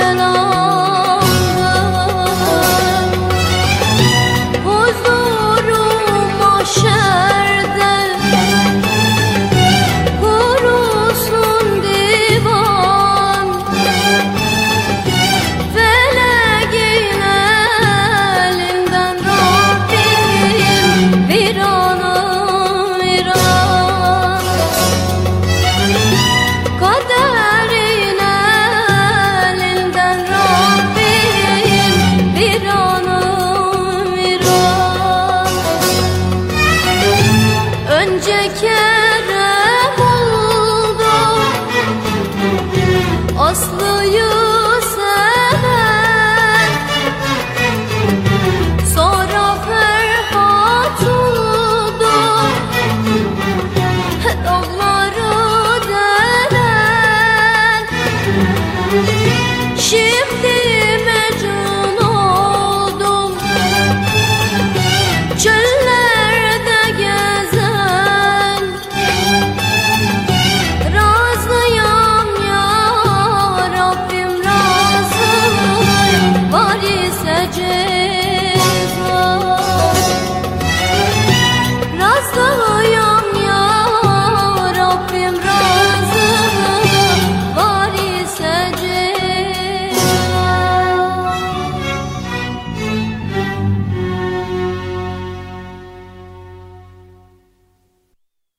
alone